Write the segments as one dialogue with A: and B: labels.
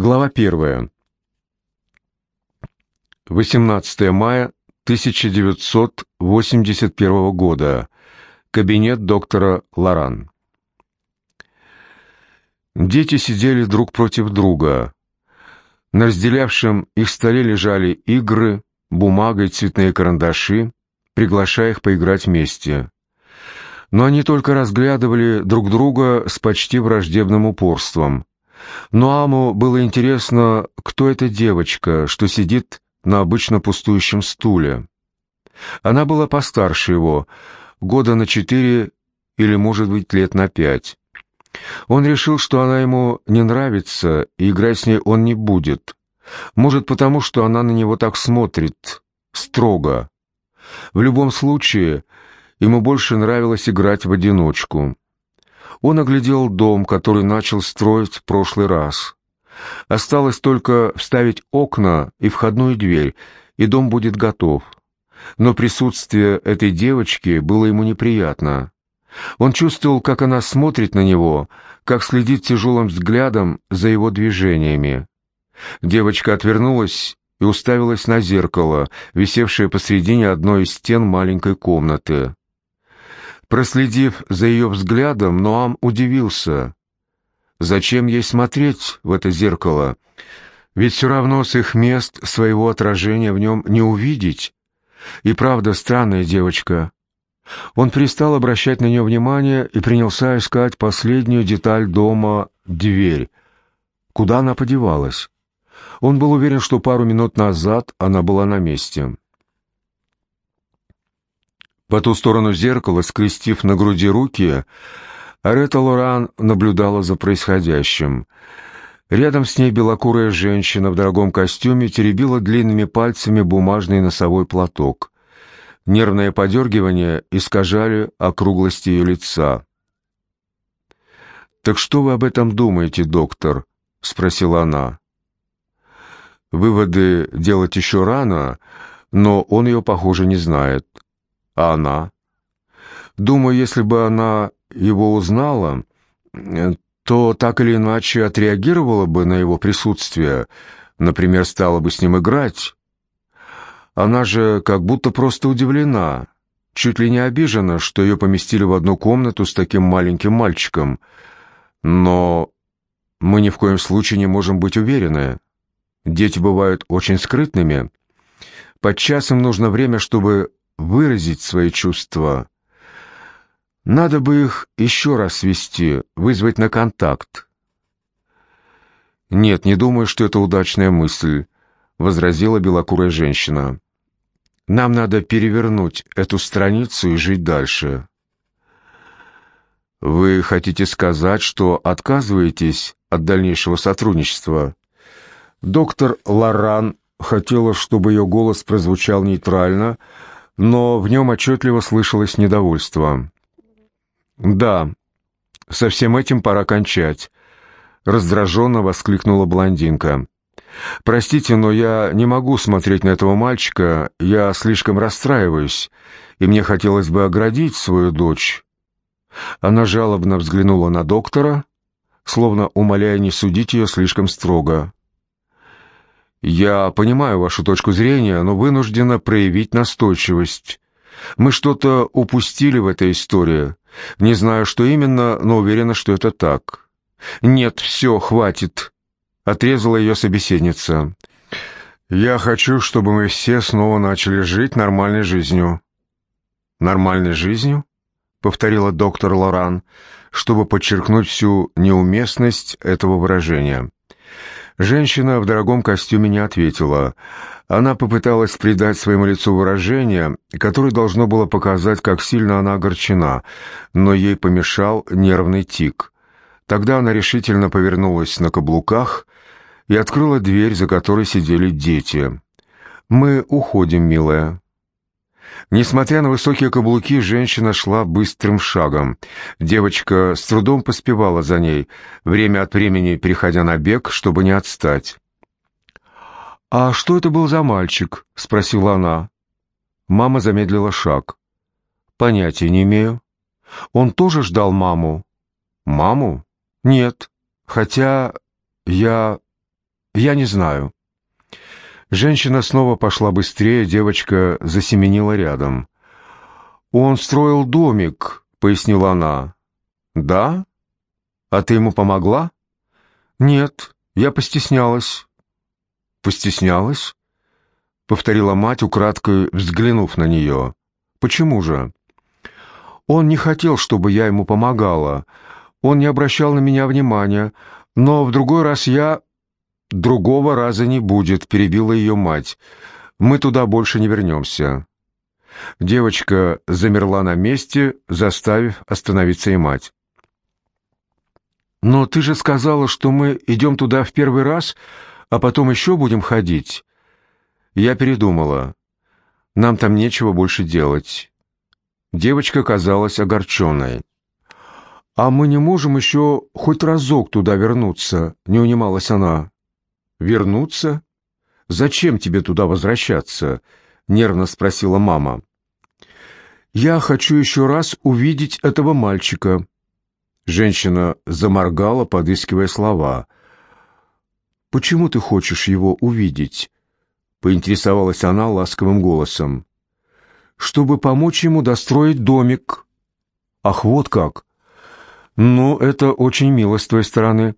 A: Глава первая. 18 мая 1981 года. Кабинет доктора Лоран. Дети сидели друг против друга. На разделявшем их столе лежали игры, бумага и цветные карандаши, приглашая их поиграть вместе. Но они только разглядывали друг друга с почти враждебным упорством. Но Аму было интересно, кто эта девочка, что сидит на обычно пустующем стуле. Она была постарше его, года на четыре или, может быть, лет на пять. Он решил, что она ему не нравится, и играть с ней он не будет. Может, потому что она на него так смотрит, строго. В любом случае, ему больше нравилось играть в одиночку. Он оглядел дом, который начал строить в прошлый раз. Осталось только вставить окна и входную дверь, и дом будет готов. Но присутствие этой девочки было ему неприятно. Он чувствовал, как она смотрит на него, как следит тяжелым взглядом за его движениями. Девочка отвернулась и уставилась на зеркало, висевшее посредине одной из стен маленькой комнаты. Проследив за ее взглядом, Ноам удивился. Зачем ей смотреть в это зеркало? Ведь все равно с их мест своего отражения в нем не увидеть. И правда, странная девочка. Он перестал обращать на нее внимание и принялся искать последнюю деталь дома — дверь. Куда она подевалась? Он был уверен, что пару минут назад она была на месте. По ту сторону зеркала, скрестив на груди руки, Арета Лоран наблюдала за происходящим. Рядом с ней белокурая женщина в дорогом костюме теребила длинными пальцами бумажный носовой платок. Нервное подергивание искажали округлость ее лица. «Так что вы об этом думаете, доктор?» — спросила она. Выводы делать еще рано, но он ее, похоже, не знает. А она? Думаю, если бы она его узнала, то так или иначе отреагировала бы на его присутствие, например, стала бы с ним играть. Она же как будто просто удивлена, чуть ли не обижена, что ее поместили в одну комнату с таким маленьким мальчиком. Но мы ни в коем случае не можем быть уверены. Дети бывают очень скрытными. Подчас им нужно время, чтобы выразить свои чувства. Надо бы их еще раз свести, вызвать на контакт. «Нет, не думаю, что это удачная мысль», — возразила белокурая женщина. «Нам надо перевернуть эту страницу и жить дальше». «Вы хотите сказать, что отказываетесь от дальнейшего сотрудничества?» Доктор Лоран хотела, чтобы ее голос прозвучал нейтрально, но в нем отчетливо слышалось недовольство. «Да, со всем этим пора кончать», — раздраженно воскликнула блондинка. «Простите, но я не могу смотреть на этого мальчика, я слишком расстраиваюсь, и мне хотелось бы оградить свою дочь». Она жалобно взглянула на доктора, словно умоляя не судить ее слишком строго. «Я понимаю вашу точку зрения, но вынуждена проявить настойчивость. Мы что-то упустили в этой истории. Не знаю, что именно, но уверена, что это так». «Нет, все, хватит», — отрезала ее собеседница. «Я хочу, чтобы мы все снова начали жить нормальной жизнью». «Нормальной жизнью?» — повторила доктор Лоран, чтобы подчеркнуть всю неуместность этого выражения. Женщина в дорогом костюме не ответила. Она попыталась придать своему лицу выражение, которое должно было показать, как сильно она огорчена, но ей помешал нервный тик. Тогда она решительно повернулась на каблуках и открыла дверь, за которой сидели дети. «Мы уходим, милая», Несмотря на высокие каблуки, женщина шла быстрым шагом. Девочка с трудом поспевала за ней, время от времени переходя на бег, чтобы не отстать. «А что это был за мальчик?» — спросила она. Мама замедлила шаг. «Понятия не имею». «Он тоже ждал маму?» «Маму?» «Нет. Хотя я Я не знаю». Женщина снова пошла быстрее, девочка засеменила рядом. «Он строил домик», — пояснила она. «Да? А ты ему помогла?» «Нет, я постеснялась». «Постеснялась?» — повторила мать, украдкой взглянув на нее. «Почему же?» «Он не хотел, чтобы я ему помогала. Он не обращал на меня внимания. Но в другой раз я...» «Другого раза не будет», — перебила ее мать. «Мы туда больше не вернемся». Девочка замерла на месте, заставив остановиться и мать. «Но ты же сказала, что мы идем туда в первый раз, а потом еще будем ходить». Я передумала. Нам там нечего больше делать. Девочка казалась огорченной. «А мы не можем еще хоть разок туда вернуться?» — не унималась она. «Вернуться? Зачем тебе туда возвращаться?» — нервно спросила мама. «Я хочу еще раз увидеть этого мальчика». Женщина заморгала, подыскивая слова. «Почему ты хочешь его увидеть?» — поинтересовалась она ласковым голосом. «Чтобы помочь ему достроить домик». «Ах, вот как!» «Ну, это очень мило с твоей стороны».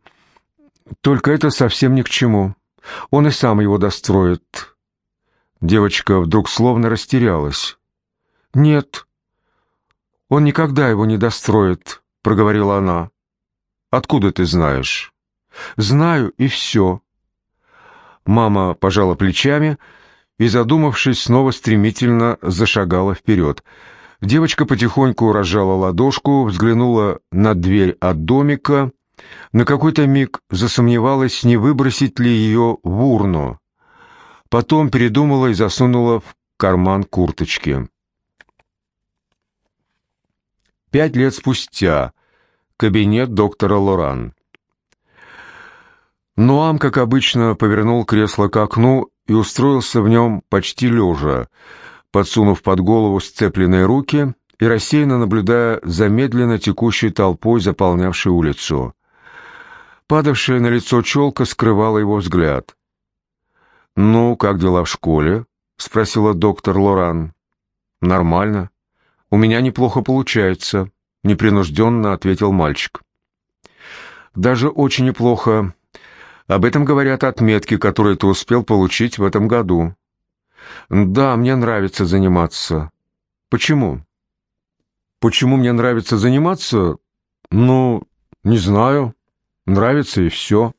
A: Только это совсем ни к чему. Он и сам его достроит. Девочка вдруг словно растерялась. «Нет, он никогда его не достроит», — проговорила она. «Откуда ты знаешь?» «Знаю, и все». Мама пожала плечами и, задумавшись, снова стремительно зашагала вперед. Девочка потихоньку разжала ладошку, взглянула на дверь от домика на какой-то миг засомневалась, не выбросить ли ее в урну. Потом передумала и засунула в карман курточки. Пять лет спустя. Кабинет доктора Лоран. Нуам, как обычно, повернул кресло к окну и устроился в нем почти лежа, подсунув под голову сцепленные руки и рассеянно наблюдая за медленно текущей толпой, заполнявшей улицу. Падавшая на лицо челка скрывала его взгляд. «Ну, как дела в школе?» — спросила доктор Лоран. «Нормально. У меня неплохо получается», — непринужденно ответил мальчик. «Даже очень неплохо. Об этом говорят отметки, которые ты успел получить в этом году». «Да, мне нравится заниматься». «Почему?» «Почему мне нравится заниматься? Ну, не знаю». Нравится и все.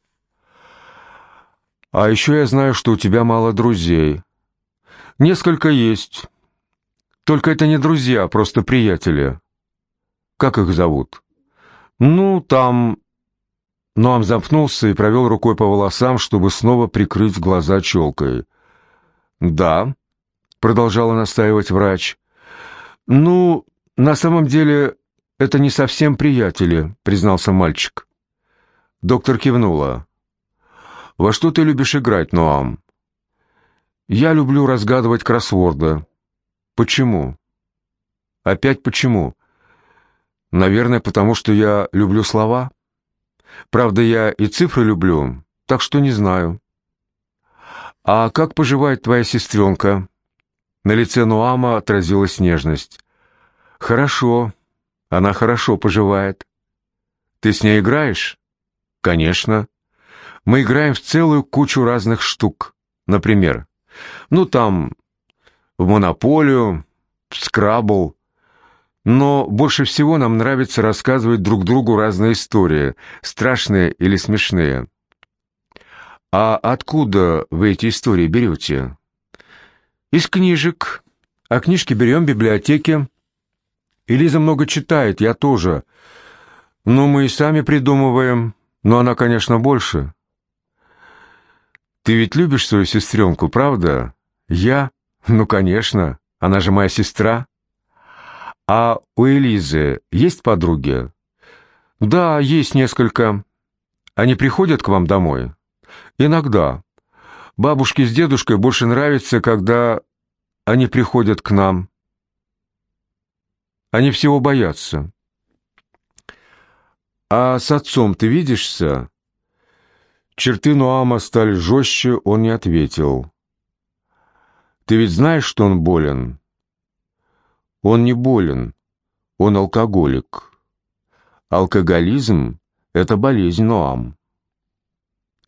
A: А еще я знаю, что у тебя мало друзей. Несколько есть. Только это не друзья, а просто приятели. Как их зовут? Ну, там... Ноам запнулся и провел рукой по волосам, чтобы снова прикрыть глаза челкой. «Да», — продолжала настаивать врач. «Ну, на самом деле, это не совсем приятели», — признался мальчик. Доктор кивнула. «Во что ты любишь играть, Ноам?» «Я люблю разгадывать кроссворды». «Почему?» «Опять почему?» «Наверное, потому что я люблю слова. Правда, я и цифры люблю, так что не знаю». «А как поживает твоя сестренка?» На лице Нуама отразилась нежность. «Хорошо. Она хорошо поживает. Ты с ней играешь?» Конечно. Мы играем в целую кучу разных штук. Например, ну там, в монополию, в скрабл. Но больше всего нам нравится рассказывать друг другу разные истории, страшные или смешные. А откуда вы эти истории берете? Из книжек. А книжки берем в библиотеке. И Лиза много читает, я тоже. Но мы и сами придумываем. Но она, конечно, больше. Ты ведь любишь свою сестренку, правда? Я? Ну, конечно. Она же моя сестра. А у Элизы есть подруги? Да, есть несколько. Они приходят к вам домой? Иногда. Бабушке с дедушкой больше нравится, когда они приходят к нам. Они всего боятся. «А с отцом ты видишься?» Черты Нуама стали жестче, он не ответил. «Ты ведь знаешь, что он болен?» «Он не болен, он алкоголик. Алкоголизм — это болезнь Ноам.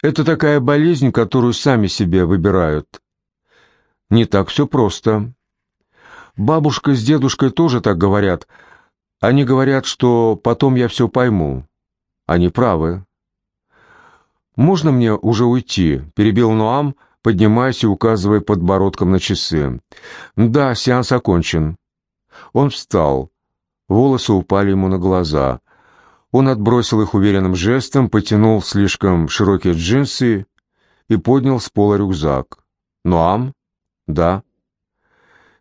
A: Это такая болезнь, которую сами себе выбирают. Не так все просто. Бабушка с дедушкой тоже так говорят. Они говорят, что потом я все пойму. Они правы. «Можно мне уже уйти?» — перебил Ноам, поднимаясь и указывая подбородком на часы. «Да, сеанс окончен». Он встал. Волосы упали ему на глаза. Он отбросил их уверенным жестом, потянул слишком широкие джинсы и поднял с пола рюкзак. «Ноам?» «Да».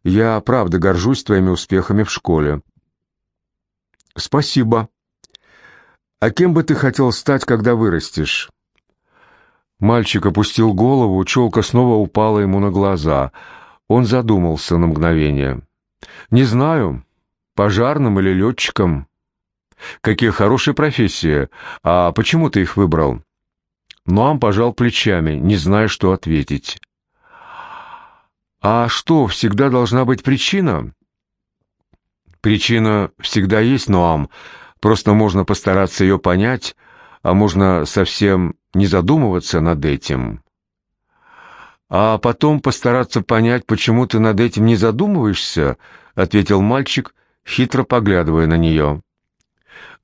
A: «Я правда горжусь твоими успехами в школе». «Спасибо. А кем бы ты хотел стать, когда вырастешь?» Мальчик опустил голову, челка снова упала ему на глаза. Он задумался на мгновение. «Не знаю, пожарным или летчиком. Какие хорошие профессии. А почему ты их выбрал?» Ноам пожал плечами, не зная, что ответить. «А что, всегда должна быть причина?» «Причина всегда есть, Ноам. Просто можно постараться ее понять, а можно совсем не задумываться над этим, а потом постараться понять, почему ты над этим не задумываешься, ответил мальчик, хитро поглядывая на нее.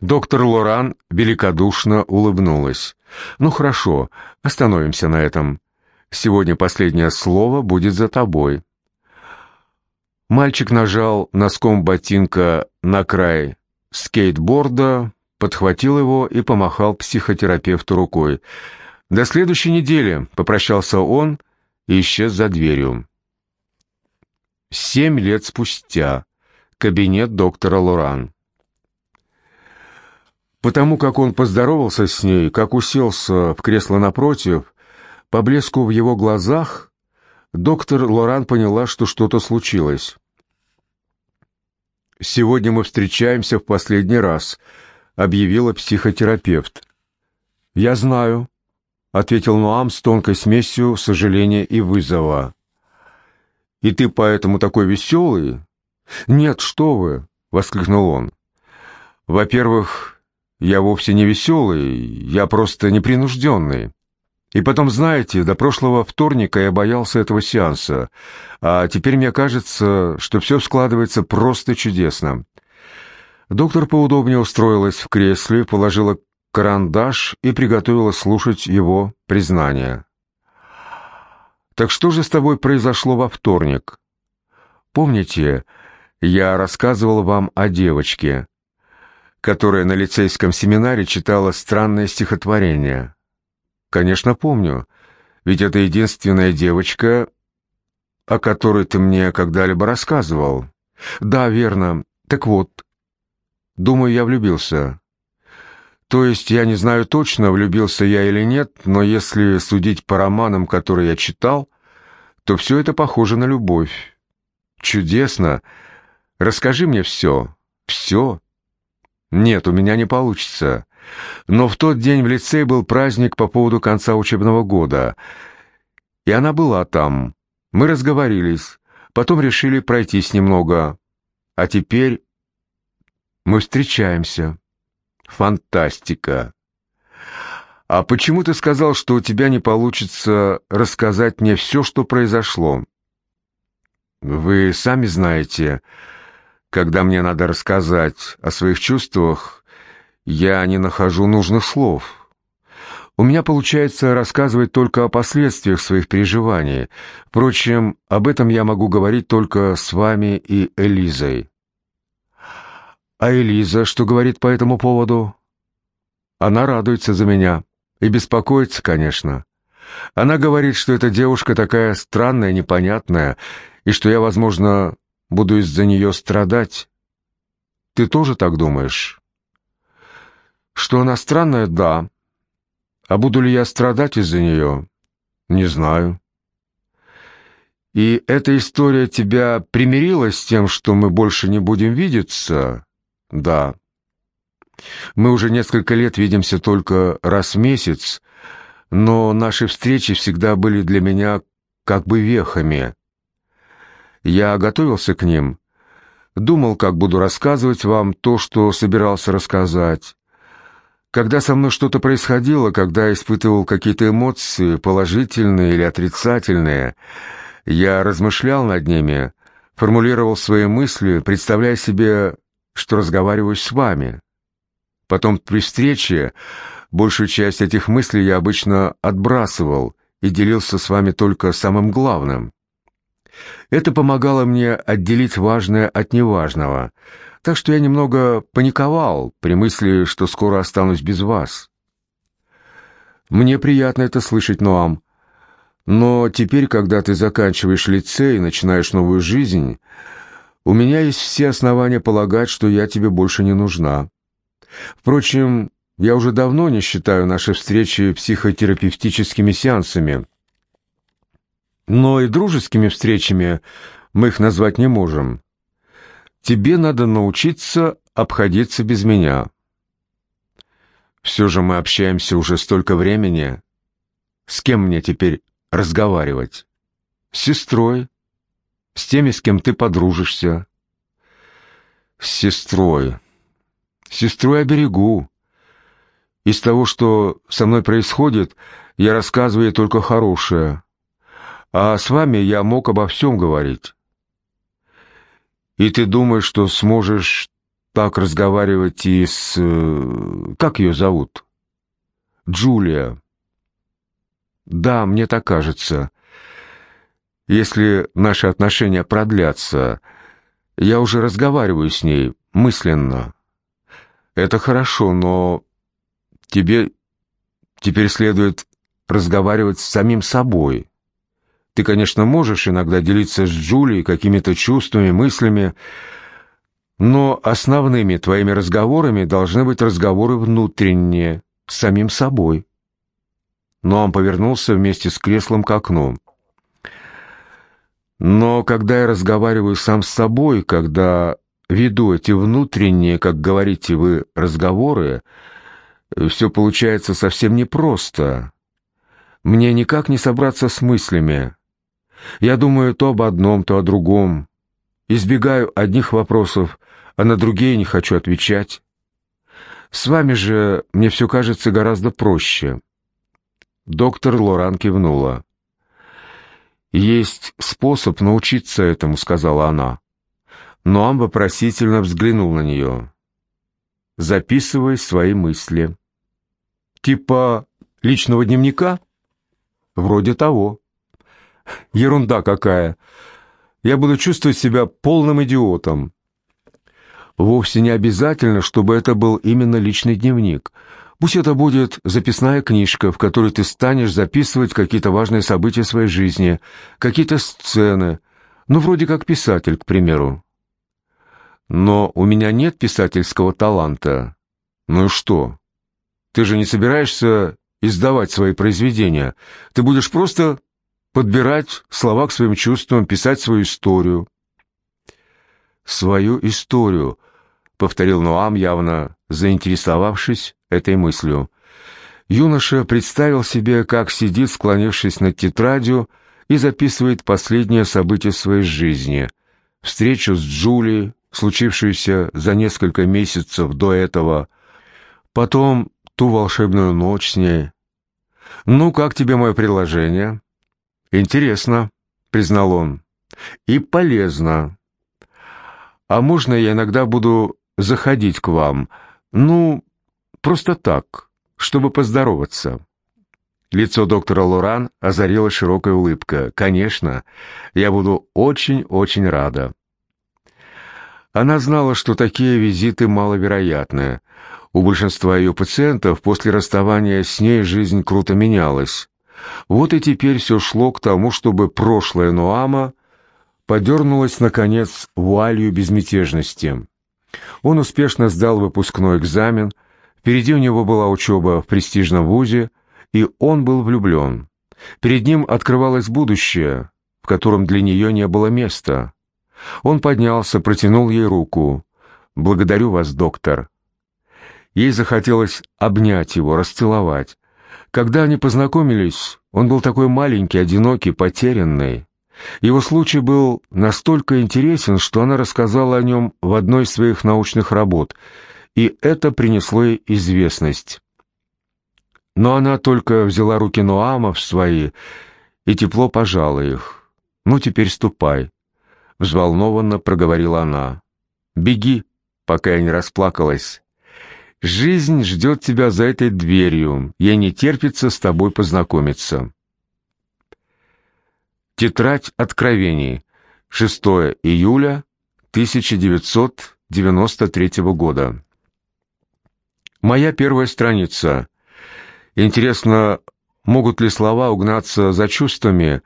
A: Доктор Лоран великодушно улыбнулась. «Ну хорошо, остановимся на этом. Сегодня последнее слово будет за тобой». Мальчик нажал носком ботинка на край скейтборда, подхватил его и помахал психотерапевту рукой. «До следующей недели», — попрощался он и исчез за дверью. Семь лет спустя. Кабинет доктора Лоран. Потому как он поздоровался с ней, как уселся в кресло напротив, по блеску в его глазах, доктор Лоран поняла, что что-то случилось. «Сегодня мы встречаемся в последний раз», объявила психотерапевт. «Я знаю», — ответил Нуам с тонкой смесью сожаления и вызова. «И ты поэтому такой веселый?» «Нет, что вы!» — воскликнул он. «Во-первых, я вовсе не веселый, я просто непринужденный. И потом, знаете, до прошлого вторника я боялся этого сеанса, а теперь мне кажется, что все складывается просто чудесно. Доктор поудобнее устроилась в кресле, положила карандаш и приготовила слушать его признание. «Так что же с тобой произошло во вторник? Помните, я рассказывал вам о девочке, которая на лицейском семинаре читала странное стихотворение? Конечно, помню, ведь это единственная девочка, о которой ты мне когда-либо рассказывал. Да, верно. Так вот, Думаю, я влюбился. То есть я не знаю точно, влюбился я или нет, но если судить по романам, которые я читал, то все это похоже на любовь. Чудесно. Расскажи мне все. Все. Нет, у меня не получится. Но в тот день в лицее был праздник по поводу конца учебного года. И она была там. Мы разговорились. Потом решили пройтись немного. А теперь мы встречаемся. Фантастика. А почему ты сказал, что у тебя не получится рассказать мне все, что произошло? Вы сами знаете, когда мне надо рассказать о своих чувствах, я не нахожу нужных слов. У меня получается рассказывать только о последствиях своих переживаний. Впрочем, об этом я могу говорить только с вами и Элизой. А Элиза что говорит по этому поводу? Она радуется за меня. И беспокоится, конечно. Она говорит, что эта девушка такая странная, непонятная, и что я, возможно, буду из-за нее страдать. Ты тоже так думаешь? Что она странная, да. А буду ли я страдать из-за нее? Не знаю. И эта история тебя примирила с тем, что мы больше не будем видеться? Да. Мы уже несколько лет видимся только раз в месяц, но наши встречи всегда были для меня как бы вехами. Я готовился к ним, думал, как буду рассказывать вам то, что собирался рассказать. Когда со мной что-то происходило, когда я испытывал какие-то эмоции, положительные или отрицательные, я размышлял над ними, формулировал свои мысли, представляя себе, что разговариваю с вами. Потом при встрече большую часть этих мыслей я обычно отбрасывал и делился с вами только самым главным. Это помогало мне отделить важное от неважного — так что я немного паниковал при мысли, что скоро останусь без вас. Мне приятно это слышать, Ноам. Но теперь, когда ты заканчиваешь лицей и начинаешь новую жизнь, у меня есть все основания полагать, что я тебе больше не нужна. Впрочем, я уже давно не считаю наши встречи психотерапевтическими сеансами. Но и дружескими встречами мы их назвать не можем. Тебе надо научиться обходиться без меня. Все же мы общаемся уже столько времени. С кем мне теперь разговаривать? С сестрой. С теми, с кем ты подружишься. С сестрой. Сестру я берегу. Из того, что со мной происходит, я рассказываю только хорошее. А с вами я мог обо всем говорить. И ты думаешь, что сможешь так разговаривать и с... Э, как ее зовут? Джулия. Да, мне так кажется. Если наши отношения продлятся, я уже разговариваю с ней мысленно. Это хорошо, но тебе теперь следует разговаривать с самим собой. Ты, конечно, можешь иногда делиться с Джулией какими-то чувствами, мыслями, но основными твоими разговорами должны быть разговоры внутренние, с самим собой. Но он повернулся вместе с креслом к окну. Но когда я разговариваю сам с собой, когда веду эти внутренние, как говорите вы, разговоры, все получается совсем непросто. Мне никак не собраться с мыслями, я думаю то об одном, то о другом. Избегаю одних вопросов, а на другие не хочу отвечать. С вами же мне все кажется гораздо проще. Доктор Лоран кивнула. «Есть способ научиться этому», — сказала она. Но он вопросительно взглянул на нее. «Записывай свои мысли». «Типа личного дневника?» «Вроде того». Ерунда какая. Я буду чувствовать себя полным идиотом. Вовсе не обязательно, чтобы это был именно личный дневник. Пусть это будет записная книжка, в которой ты станешь записывать какие-то важные события своей жизни, какие-то сцены, ну, вроде как писатель, к примеру. Но у меня нет писательского таланта. Ну и что? Ты же не собираешься издавать свои произведения. Ты будешь просто подбирать слова к своим чувствам, писать свою историю. «Свою историю», — повторил Ноам, явно заинтересовавшись этой мыслью. Юноша представил себе, как сидит, склонившись над тетрадью, и записывает последние события своей жизни. Встречу с Джулией, случившуюся за несколько месяцев до этого, потом ту волшебную ночь с ней. «Ну, как тебе мое предложение?» «Интересно», — признал он, — «и полезно. А можно я иногда буду заходить к вам? Ну, просто так, чтобы поздороваться». Лицо доктора Лоран озарила широкая улыбка. «Конечно, я буду очень-очень рада». Она знала, что такие визиты маловероятны. У большинства ее пациентов после расставания с ней жизнь круто менялась. Вот и теперь все шло к тому, чтобы прошлое Нуама подернулось, наконец, вуалью безмятежности. Он успешно сдал выпускной экзамен, впереди у него была учеба в престижном вузе, и он был влюблен. Перед ним открывалось будущее, в котором для нее не было места. Он поднялся, протянул ей руку. «Благодарю вас, доктор». Ей захотелось обнять его, расцеловать, Когда они познакомились, он был такой маленький, одинокий, потерянный. Его случай был настолько интересен, что она рассказала о нем в одной из своих научных работ, и это принесло ей известность. Но она только взяла руки Ноама в свои и тепло пожала их. «Ну, теперь ступай», — взволнованно проговорила она. «Беги, пока я не расплакалась. Жизнь ждет тебя за этой дверью. Ей не терпится с тобой познакомиться». Тетрадь откровений. 6 июля 1993 года. Моя первая страница. Интересно, могут ли слова угнаться за чувствами,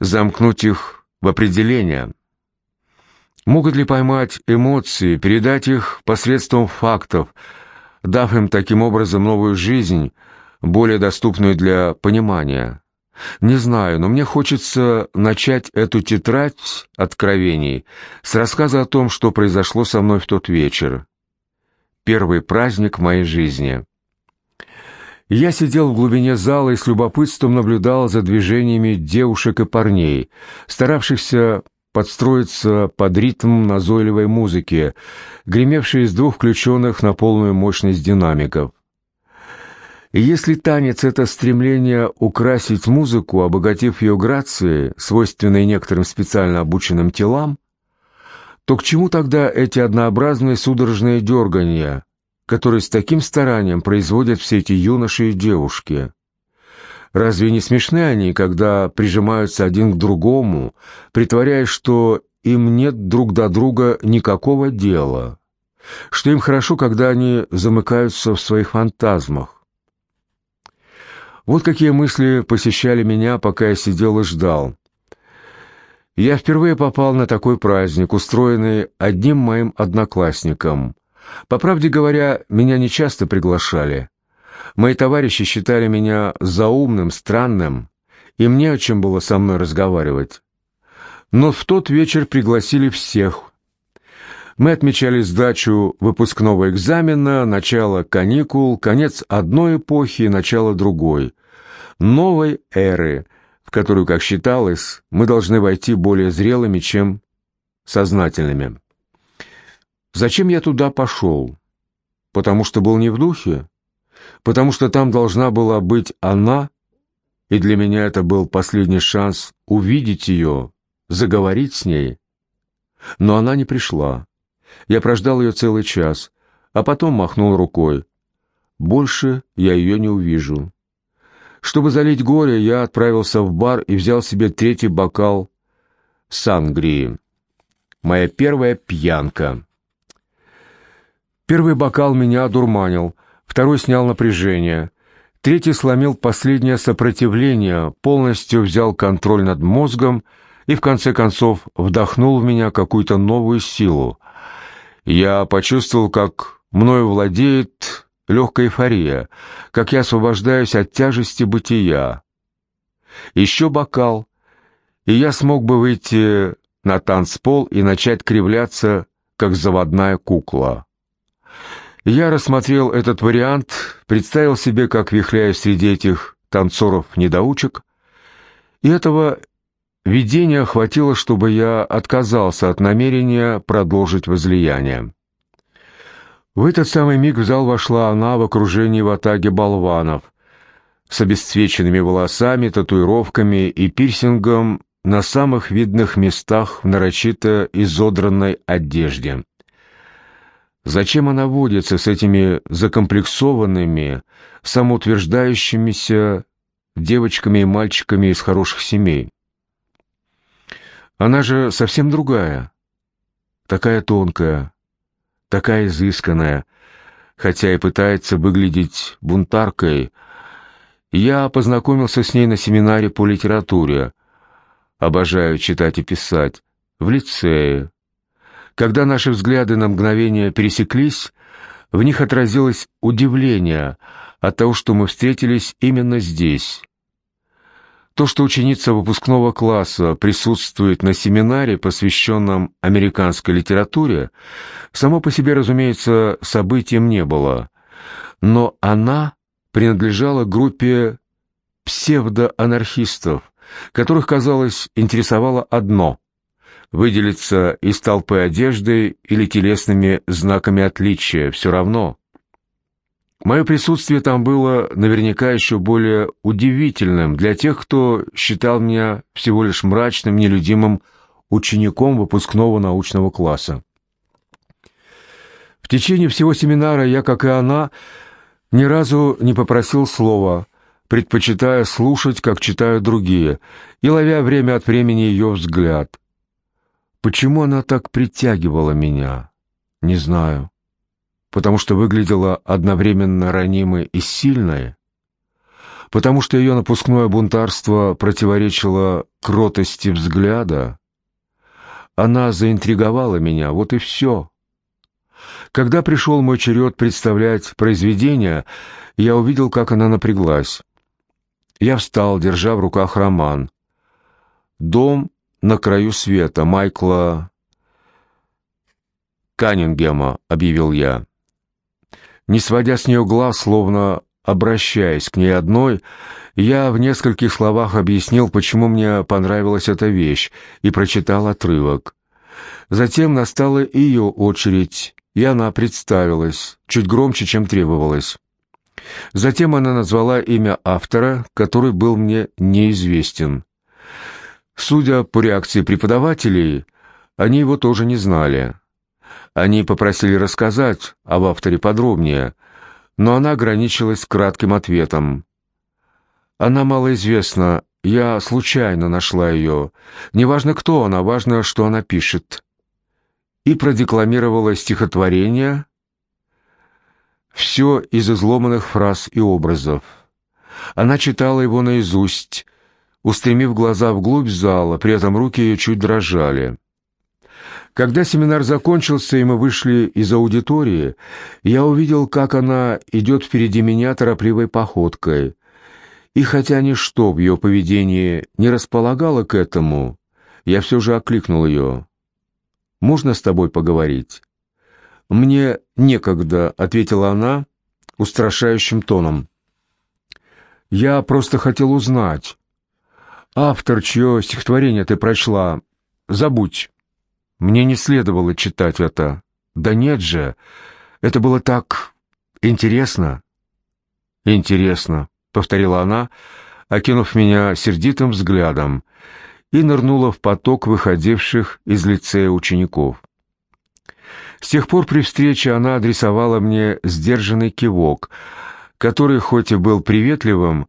A: замкнуть их в определение? Могут ли поймать эмоции, передать их посредством фактов, дав им таким образом новую жизнь, более доступную для понимания? Не знаю, но мне хочется начать эту тетрадь откровений с рассказа о том, что произошло со мной в тот вечер. Первый праздник моей жизни. Я сидел в глубине зала и с любопытством наблюдал за движениями девушек и парней, старавшихся подстроиться под ритм назойливой музыки, гремевшей из двух включенных на полную мощность динамиков. И если танец — это стремление украсить музыку, обогатив ее грацией, свойственной некоторым специально обученным телам, то к чему тогда эти однообразные судорожные дергания, которые с таким старанием производят все эти юноши и девушки? Разве не смешны они, когда прижимаются один к другому, притворяясь, что им нет друг до друга никакого дела, что им хорошо, когда они замыкаются в своих фантазмах? Вот какие мысли посещали меня, пока я сидел и ждал. Я впервые попал на такой праздник, устроенный одним моим одноклассником. По правде говоря, меня не часто приглашали. Мои товарищи считали меня заумным, странным, и мне о чем было со мной разговаривать. Но в тот вечер пригласили всех. Мы отмечали сдачу выпускного экзамена, начало каникул, конец одной эпохи и начало другой. Новой эры, в которую, как считалось, мы должны войти более зрелыми, чем сознательными. Зачем я туда пошел? Потому что был не в духе? Потому что там должна была быть она, и для меня это был последний шанс увидеть ее, заговорить с ней? Но она не пришла. Я прождал ее целый час, а потом махнул рукой. Больше я ее не увижу. Чтобы залить горе, я отправился в бар и взял себе третий бокал сангрии. Моя первая пьянка. Первый бокал меня одурманил, второй снял напряжение, третий сломил последнее сопротивление, полностью взял контроль над мозгом и, в конце концов, вдохнул в меня какую-то новую силу. Я почувствовал, как мною владеет легкая эйфория, как я освобождаюсь от тяжести бытия. Еще бокал, и я смог бы выйти на танцпол и начать кривляться, как заводная кукла. Я рассмотрел этот вариант, представил себе, как вихляю среди этих танцоров-недоучек, и этого Видения хватило, чтобы я отказался от намерения продолжить возлияние. В этот самый миг в зал вошла она в окружении ватаги болванов с обесцвеченными волосами, татуировками и пирсингом на самых видных местах в нарочито изодранной одежде. Зачем она водится с этими закомплексованными, самоутверждающимися девочками и мальчиками из хороших семей? Она же совсем другая. Такая тонкая, такая изысканная, хотя и пытается выглядеть бунтаркой. Я познакомился с ней на семинаре по литературе. Обожаю читать и писать. В лицее. Когда наши взгляды на мгновение пересеклись, в них отразилось удивление от того, что мы встретились именно здесь. То, что ученица выпускного класса присутствует на семинаре, посвященном американской литературе, само по себе, разумеется, событием не было. Но она принадлежала группе псевдоанархистов, которых, казалось, интересовало одно — выделиться из толпы одеждой или телесными знаками отличия, все равно. Мое присутствие там было наверняка еще более удивительным для тех, кто считал меня всего лишь мрачным, нелюдимым учеником выпускного научного класса. В течение всего семинара я, как и она, ни разу не попросил слова, предпочитая слушать, как читают другие, и ловя время от времени ее взгляд. Почему она так притягивала меня? Не знаю. Потому что выглядела одновременно ранимой и сильной? Потому что ее напускное бунтарство противоречило кротости взгляда? Она заинтриговала меня, вот и все. Когда пришел мой черед представлять произведение, я увидел, как она напряглась. Я встал, держа в руках роман. «Дом на краю света» Майкла Каннингема, объявил я. Не сводя с нее глаз, словно обращаясь к ней одной, я в нескольких словах объяснил, почему мне понравилась эта вещь, и прочитал отрывок. Затем настала ее очередь, и она представилась, чуть громче, чем требовалось. Затем она назвала имя автора, который был мне неизвестен. Судя по реакции преподавателей, они его тоже не знали. Они попросили рассказать об авторе подробнее, но она ограничилась кратким ответом. «Она малоизвестна, я случайно нашла ее. Неважно, кто она, важно, что она пишет». И продекламировала стихотворение, все из изломанных фраз и образов. Она читала его наизусть, устремив глаза вглубь зала, при этом руки ее чуть дрожали. Когда семинар закончился, и мы вышли из аудитории, я увидел, как она идет впереди меня торопливой походкой. И хотя ничто в ее поведении не располагало к этому, я все же окликнул ее. «Можно с тобой поговорить?» «Мне некогда», — ответила она устрашающим тоном. «Я просто хотел узнать. Автор, чье стихотворение ты прочла, забудь. Мне не следовало читать это. Да нет же, это было так интересно». «Интересно», — повторила она, окинув меня сердитым взглядом, и нырнула в поток выходивших из лицея учеников. С тех пор при встрече она адресовала мне сдержанный кивок, который, хоть и был приветливым,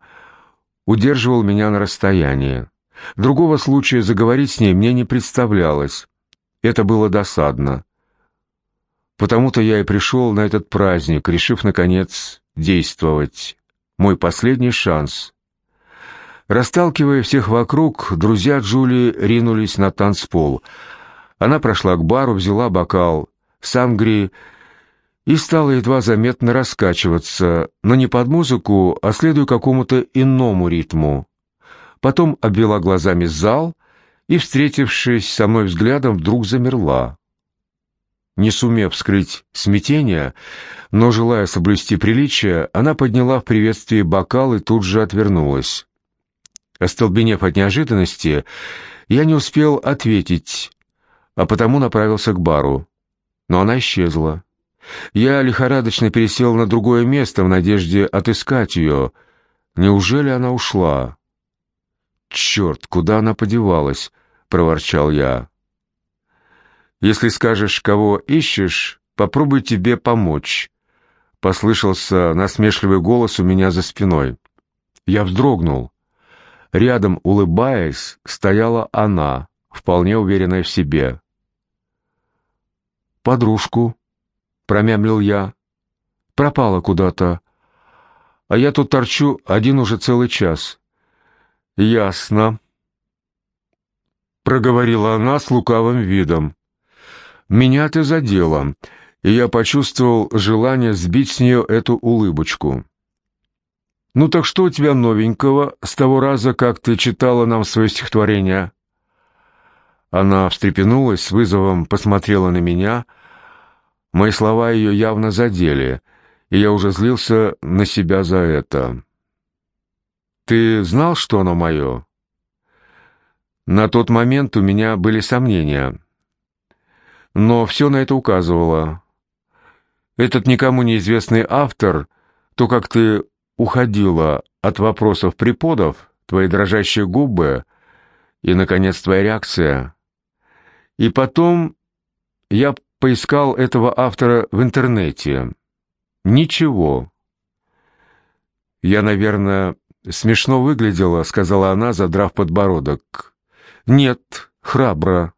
A: удерживал меня на расстоянии. Другого случая заговорить с ней мне не представлялось. Это было досадно. Потому-то я и пришел на этот праздник, решив, наконец, действовать. Мой последний шанс. Расталкивая всех вокруг, друзья Джули ринулись на танцпол. Она прошла к бару, взяла бокал сангрии и стала едва заметно раскачиваться, но не под музыку, а следуя какому-то иному ритму. Потом обвела глазами зал и, встретившись со мной взглядом, вдруг замерла. Не сумев скрыть смятение, но желая соблюсти приличие, она подняла в приветствии бокал и тут же отвернулась. Остолбенев от неожиданности, я не успел ответить, а потому направился к бару но она исчезла. Я лихорадочно пересел на другое место в надежде отыскать ее. Неужели она ушла? «Черт, куда она подевалась?» — проворчал я. «Если скажешь, кого ищешь, попробуй тебе помочь», — послышался насмешливый голос у меня за спиной. Я вздрогнул. Рядом, улыбаясь, стояла она, вполне уверенная в себе подружку», — промямлил я. «Пропала куда-то. А я тут торчу один уже целый час». «Ясно», — проговорила она с лукавым видом. «Меня ты задела, и я почувствовал желание сбить с нее эту улыбочку». «Ну так что у тебя новенького с того раза, как ты читала нам свое стихотворение?» Она встрепенулась, с вызовом посмотрела на меня. Мои слова ее явно задели, и я уже злился на себя за это. «Ты знал, что оно мое?» На тот момент у меня были сомнения. Но все на это указывало. Этот никому неизвестный автор, то, как ты уходила от вопросов преподов, твои дрожащие губы и, наконец, твоя реакция. И потом я поискал этого автора в интернете. Ничего. Я, наверное, смешно выглядела, сказала она, задрав подбородок. Нет, храбро.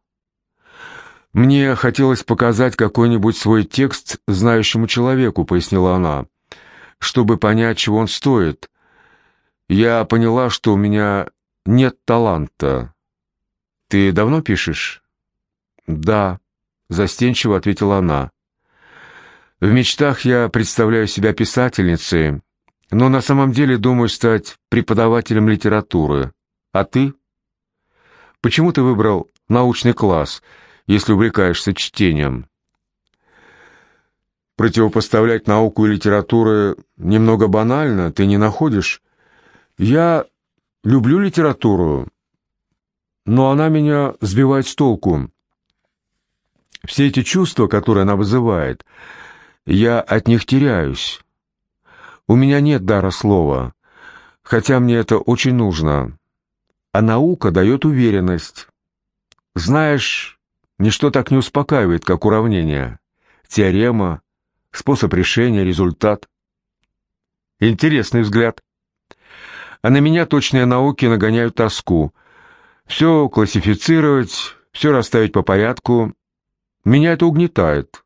A: Мне хотелось показать какой-нибудь свой текст знающему человеку, пояснила она, чтобы понять, чего он стоит. Я поняла, что у меня нет таланта. Ты давно пишешь? Да, застенчиво ответила она. В мечтах я представляю себя писательницей, но на самом деле думаю стать преподавателем литературы. А ты? Почему ты выбрал научный класс, если увлекаешься чтением? Противопоставлять науку и литературу немного банально, ты не находишь? Я люблю литературу, но она меня сбивает с толку. Все эти чувства, которые она вызывает, я от них теряюсь. У меня нет дара слова, хотя мне это очень нужно. А наука дает уверенность. Знаешь, ничто так не успокаивает, как уравнение. Теорема, способ решения, результат. Интересный взгляд. А на меня точные науки нагоняют тоску. Все классифицировать, все расставить по порядку. Меня это угнетает.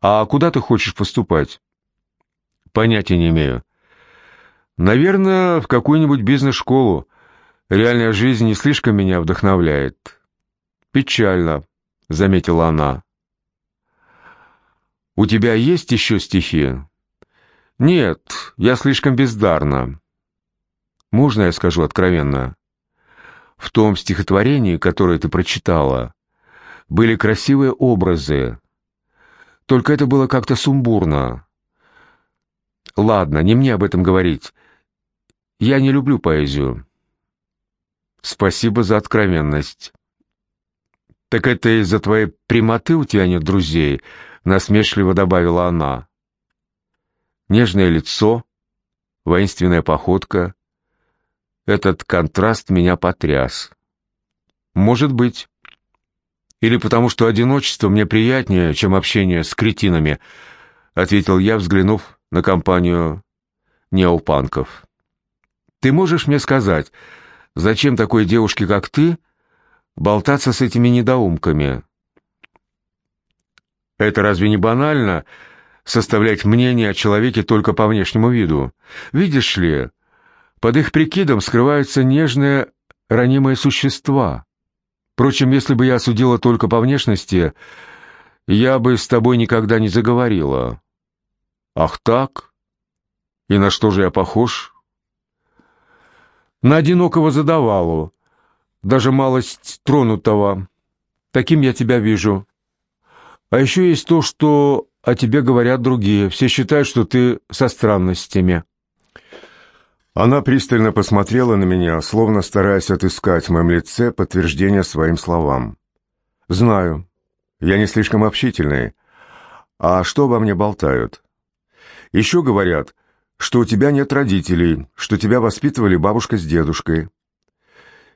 A: А куда ты хочешь поступать? Понятия не имею. Наверное, в какую-нибудь бизнес-школу. Реальная жизнь не слишком меня вдохновляет. Печально, заметила она. У тебя есть еще стихи? Нет, я слишком бездарна. Можно я скажу откровенно? В том стихотворении, которое ты прочитала, были красивые образы, только это было как-то сумбурно. Ладно, не мне об этом говорить. Я не люблю поэзию. Спасибо за откровенность. Так это из-за твоей прямоты у тебя нет друзей, насмешливо добавила она. Нежное лицо, воинственная походка. Этот контраст меня потряс. Может быть. Или потому что одиночество мне приятнее, чем общение с кретинами, ответил я, взглянув на компанию неопанков. Ты можешь мне сказать, зачем такой девушке, как ты, болтаться с этими недоумками? Это разве не банально составлять мнение о человеке только по внешнему виду? Видишь ли, под их прикидом скрываются нежные, ранимые существа. Впрочем, если бы я судила только по внешности, я бы с тобой никогда не заговорила. Ах так? И на что же я похож? На одинокого задавалу, даже малость тронутого. Таким я тебя вижу. А еще есть то, что о тебе говорят другие. Все считают, что ты со странностями. Она пристально посмотрела на меня, словно стараясь отыскать в моем лице подтверждение своим словам. «Знаю. Я не слишком общительный. А что обо мне болтают? Еще говорят, что у тебя нет родителей, что тебя воспитывали бабушка с дедушкой».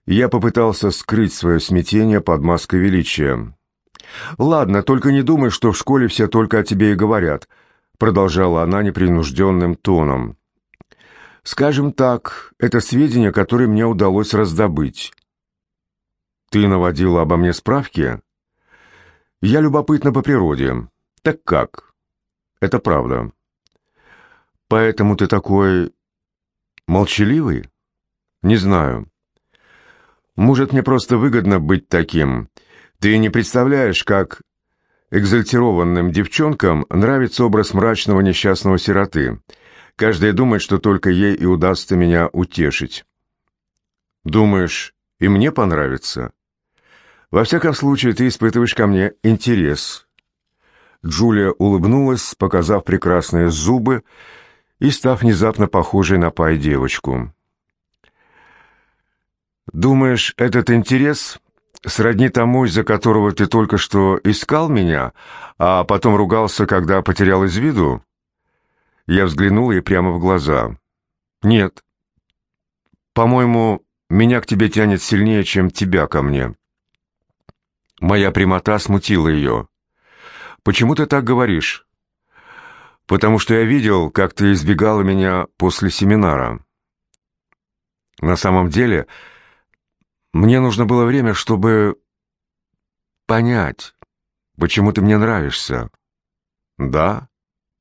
A: Я попытался скрыть свое смятение под маской величия. «Ладно, только не думай, что в школе все только о тебе и говорят», продолжала она непринужденным тоном. Скажем так, это сведения, которые мне удалось раздобыть. Ты наводила обо мне справки? Я любопытна по природе. Так как? Это правда. Поэтому ты такой... молчаливый? Не знаю. Может, мне просто выгодно быть таким. Ты не представляешь, как экзальтированным девчонкам нравится образ мрачного несчастного сироты — Каждая думает, что только ей и удастся меня утешить. Думаешь, и мне понравится? Во всяком случае, ты испытываешь ко мне интерес. Джулия улыбнулась, показав прекрасные зубы и став внезапно похожей на пай девочку. «Думаешь, этот интерес сродни тому, из-за которого ты только что искал меня, а потом ругался, когда потерял из виду?» Я взглянул ей прямо в глаза. «Нет. По-моему, меня к тебе тянет сильнее, чем тебя ко мне». Моя прямота смутила ее. «Почему ты так говоришь?» «Потому что я видел, как ты избегала меня после семинара». «На самом деле, мне нужно было время, чтобы понять, почему ты мне нравишься». «Да?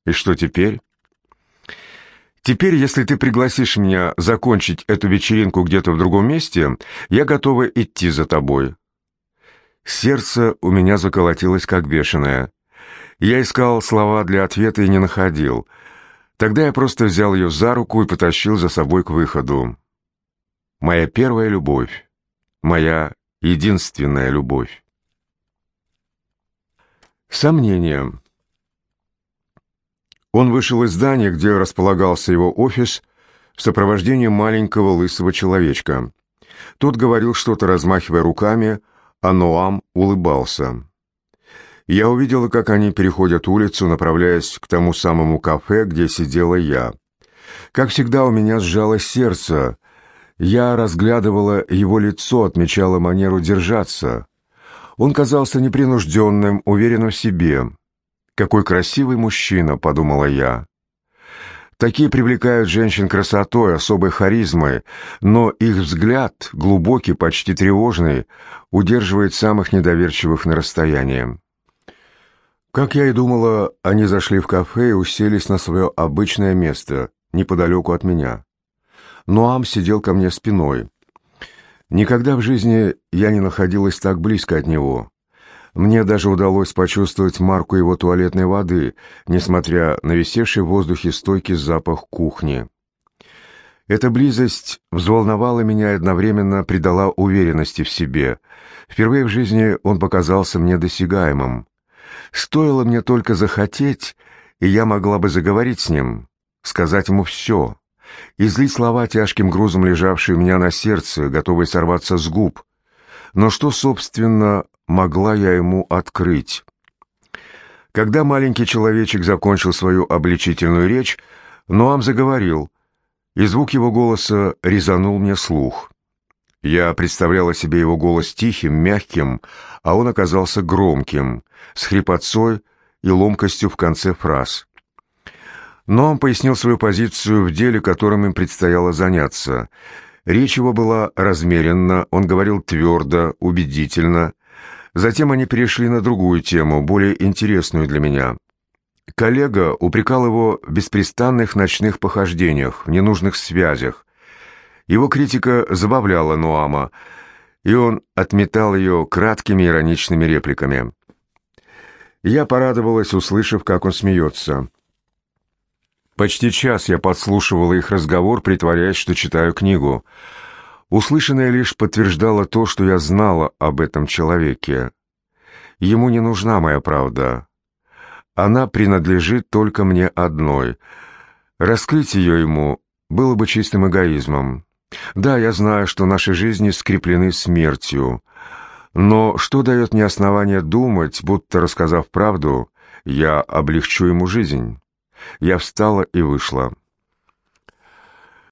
A: И что теперь?» «Теперь, если ты пригласишь меня закончить эту вечеринку где-то в другом месте, я готова идти за тобой». Сердце у меня заколотилось как бешеное. Я искал слова для ответа и не находил. Тогда я просто взял ее за руку и потащил за собой к выходу. Моя первая любовь. Моя единственная любовь. Сомнение. Он вышел из здания, где располагался его офис, в сопровождении маленького лысого человечка. Тот говорил что-то, размахивая руками, а Ноам улыбался. Я увидела, как они переходят улицу, направляясь к тому самому кафе, где сидела я. Как всегда, у меня сжалось сердце. Я разглядывала его лицо, отмечала манеру держаться. Он казался непринужденным, уверенным в себе. «Какой красивый мужчина», — подумала я. Такие привлекают женщин красотой, особой харизмой, но их взгляд, глубокий, почти тревожный, удерживает самых недоверчивых на расстоянии. Как я и думала, они зашли в кафе и уселись на свое обычное место, неподалеку от меня. Ноам сидел ко мне спиной. Никогда в жизни я не находилась так близко от него. Мне даже удалось почувствовать марку его туалетной воды, несмотря на висевший в воздухе стойкий запах кухни. Эта близость взволновала меня и одновременно придала уверенности в себе. Впервые в жизни он показался мне досягаемым. Стоило мне только захотеть, и я могла бы заговорить с ним, сказать ему все, излить слова тяжким грузом, лежавшие у меня на сердце, готовые сорваться с губ. Но что, собственно, могла я ему открыть? Когда маленький человечек закончил свою обличительную речь, Ноам заговорил, и звук его голоса резанул мне слух. Я представляла себе его голос тихим, мягким, а он оказался громким, с хрипотцой и ломкостью в конце фраз. Но он пояснил свою позицию в деле, которым им предстояло заняться. Речь его была размеренна, он говорил твердо, убедительно. Затем они перешли на другую тему, более интересную для меня. Коллега упрекал его в беспрестанных ночных похождениях, в ненужных связях, его критика забавляла Нуама, и он отметал ее краткими ироничными репликами. Я порадовалась, услышав, как он смеется. Почти час я подслушивала их разговор, притворяясь, что читаю книгу. Услышанное лишь подтверждало то, что я знала об этом человеке. Ему не нужна моя правда. Она принадлежит только мне одной. Раскрыть ее ему было бы чистым эгоизмом. Да, я знаю, что наши жизни скреплены смертью, но что дает мне основание думать, будто, рассказав правду, я облегчу ему жизнь? Я встала и вышла.